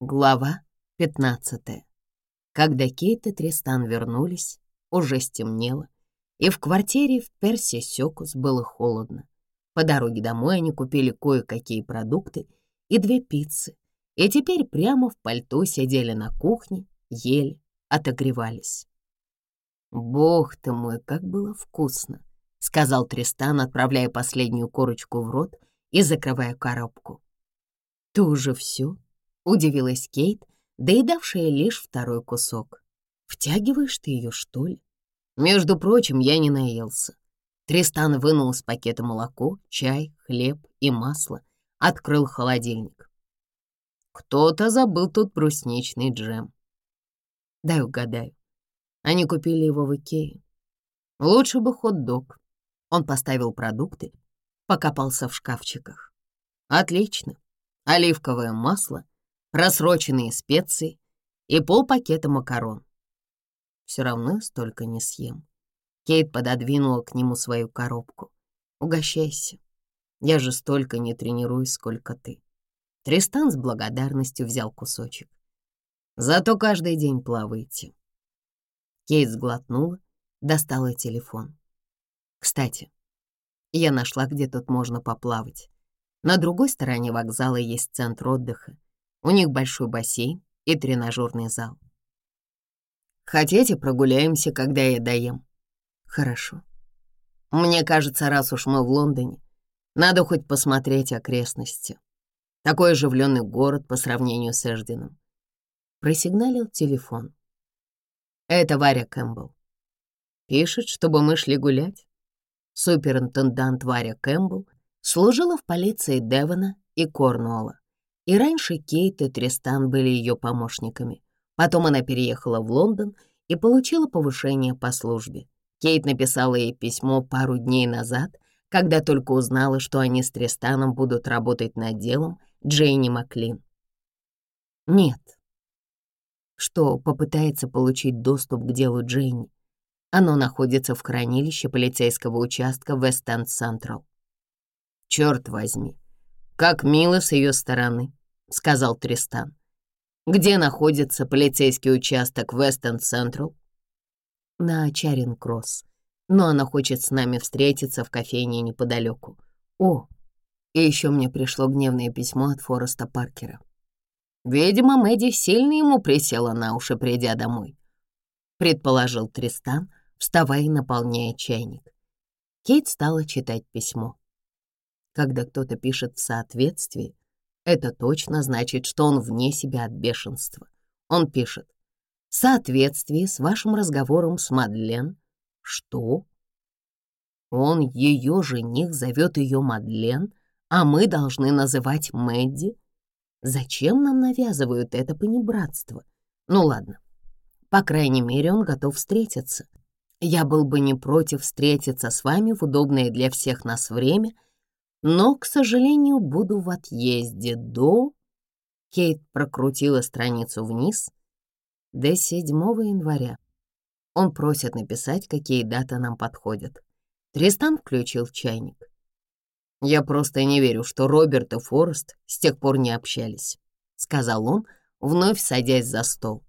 Глава 15. Когда Кейт и Тристан вернулись, уже стемнело, и в квартире в Персе Сёкус было холодно. По дороге домой они купили кое-какие продукты и две пиццы, и теперь прямо в пальто сидели на кухне, ели, отогревались. «Бог ты мой, как было вкусно!» — сказал Тристан, отправляя последнюю корочку в рот и закрывая коробку. «Ты уже всё?» Удивилась Кейт, доедавшая лишь второй кусок. «Втягиваешь ты ее, что ли?» Между прочим, я не наелся. Тристан вынул из пакета молоко, чай, хлеб и масло, открыл холодильник. Кто-то забыл тут брусничный джем. Дай угадаю. Они купили его в Икее. Лучше бы хот-дог. Он поставил продукты, покопался в шкафчиках. Отлично. Оливковое масло, просроченные специи и полпакета макарон. Все равно столько не съем. Кейт пододвинула к нему свою коробку. «Угощайся. Я же столько не тренируюсь, сколько ты». Тристан с благодарностью взял кусочек. «Зато каждый день плаваете». Кейт сглотнула, достала телефон. «Кстати, я нашла, где тут можно поплавать. На другой стороне вокзала есть центр отдыха. У них большой бассейн и тренажерный зал. Хотите, прогуляемся, когда я доем? Хорошо. Мне кажется, раз уж мы в Лондоне, надо хоть посмотреть окрестности. Такой оживленный город по сравнению с Эжденом. Просигналил телефон. Это Варя Кэмпбелл. Пишет, чтобы мы шли гулять. Суперинтендант Варя Кэмпбелл служила в полиции Девона и Корнуолла. И раньше Кейт и Тристан были ее помощниками. Потом она переехала в Лондон и получила повышение по службе. Кейт написала ей письмо пару дней назад, когда только узнала, что они с Тристаном будут работать над делом Джейни Маклин. Нет. Что попытается получить доступ к делу Джейни. Оно находится в хранилище полицейского участка Вест-Энд Централ. Черт возьми, как мило с ее стороны, — сказал Тристан. «Где находится полицейский участок Вестон-Централ?» «На Чаринг-Кросс. Но она хочет с нами встретиться в кофейне неподалеку. О, и еще мне пришло гневное письмо от Фореста Паркера. Видимо, Мэдди сильно ему присела на уши, придя домой», — предположил Тристан, вставая и наполняя чайник. Кейт стала читать письмо. Когда кто-то пишет в соответствии, это точно значит, что он вне себя от бешенства. Он пишет. В соответствии с вашим разговором с Мадлен... Что? Он, ее жених, зовет ее Мадлен, а мы должны называть Мэдди? Зачем нам навязывают это понебратство? Ну ладно. По крайней мере, он готов встретиться. Я был бы не против встретиться с вами в удобное для всех нас время — но, к сожалению, буду в отъезде до...» Кейт прокрутила страницу вниз. «До 7 января. Он просит написать, какие даты нам подходят». Тристан включил чайник. «Я просто не верю, что Роберт и Форест с тех пор не общались», — сказал он, вновь садясь за стол.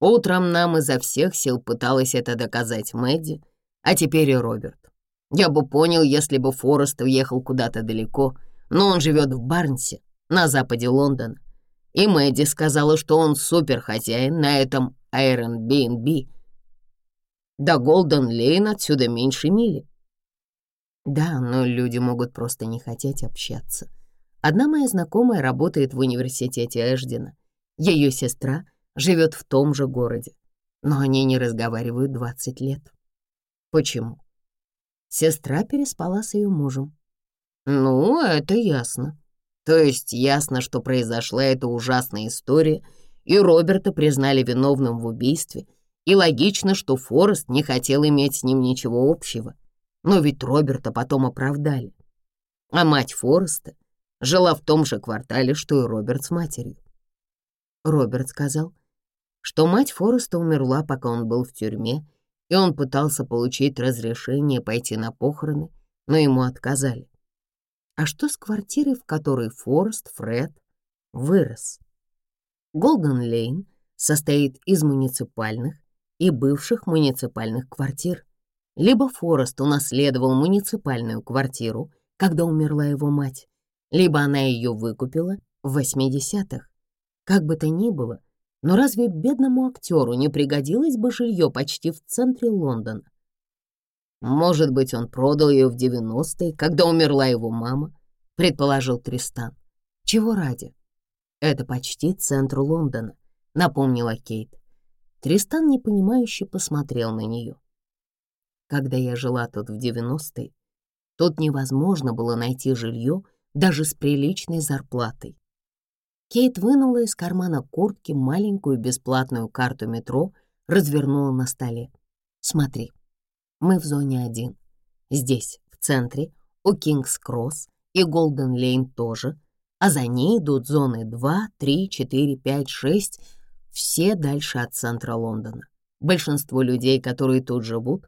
«Утром нам изо всех сил пыталась это доказать Мэдди, а теперь и Роберт. Я бы понял, если бы Форест уехал куда-то далеко, но он живет в Барнсе, на западе Лондона. И Мэдди сказала, что он суперхозяин на этом Airbnb. Да, Голден-Лейн отсюда меньше мили. Да, но люди могут просто не хотеть общаться. Одна моя знакомая работает в университете Эшдена. Ее сестра живет в том же городе, но они не разговаривают 20 лет. Почему? Сестра переспала с ее мужем. «Ну, это ясно. То есть ясно, что произошла эта ужасная история, и Роберта признали виновным в убийстве, и логично, что Форест не хотел иметь с ним ничего общего. Но ведь Роберта потом оправдали. А мать Фореста жила в том же квартале, что и Роберт с матерью. Роберт сказал, что мать Фореста умерла, пока он был в тюрьме, и он пытался получить разрешение пойти на похороны, но ему отказали. А что с квартирой, в которой Форст Фред вырос? Голден Лейн состоит из муниципальных и бывших муниципальных квартир. Либо Форест унаследовал муниципальную квартиру, когда умерла его мать, либо она ее выкупила в 80-х. Как бы то ни было, но разве бедному актеру не пригодилось бы жилье почти в центре Лондона? Может быть, он продал ее в 90-е, когда умерла его мама, предположил Тристан. Чего ради? Это почти центр Лондона, напомнила Кейт. Тристан непонимающе посмотрел на нее. Когда я жила тут в 90-е, тут невозможно было найти жилье даже с приличной зарплатой. Кейт вынула из кармана куртки маленькую бесплатную карту метро, развернула на столе. «Смотри, мы в зоне 1. Здесь, в центре, у Кингс-Кросс и Голден-Лейн тоже, а за ней идут зоны 2, 3, 4, 5, 6, все дальше от центра Лондона. Большинство людей, которые тут живут,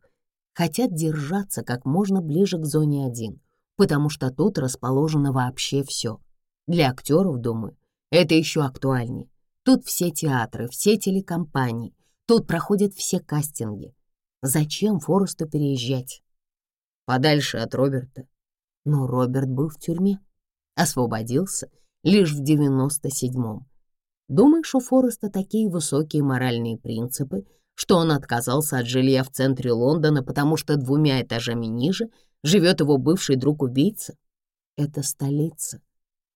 хотят держаться как можно ближе к зоне 1, потому что тут расположено вообще все. Для актеров, думаю, это еще актуальнее. Тут все театры, все телекомпании, тут проходят все кастинги. Зачем Форесту переезжать? Подальше от Роберта. Но Роберт был в тюрьме. Освободился лишь в девяносто седьмом. Думаешь, у Фореста такие высокие моральные принципы, что он отказался от жилья в центре Лондона, потому что двумя этажами ниже живет его бывший друг-убийца? Это столица.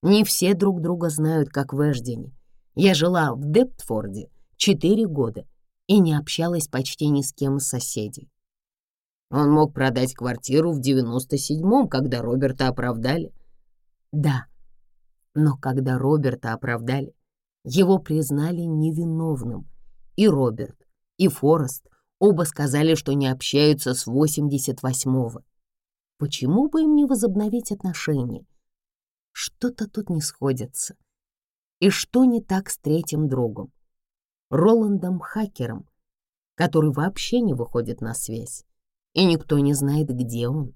Не все друг друга знают, как в Эждене. Я жила в Дептфорде четыре года и не общалась почти ни с кем из соседей. Он мог продать квартиру в 97-м, когда Роберта оправдали. Да, но когда Роберта оправдали, его признали невиновным. И Роберт, и Форест оба сказали, что не общаются с 88-го. Почему бы им не возобновить отношения? Что-то тут не сходится. И что не так с третьим другом? Роландом Хакером, который вообще не выходит на связь, и никто не знает, где он.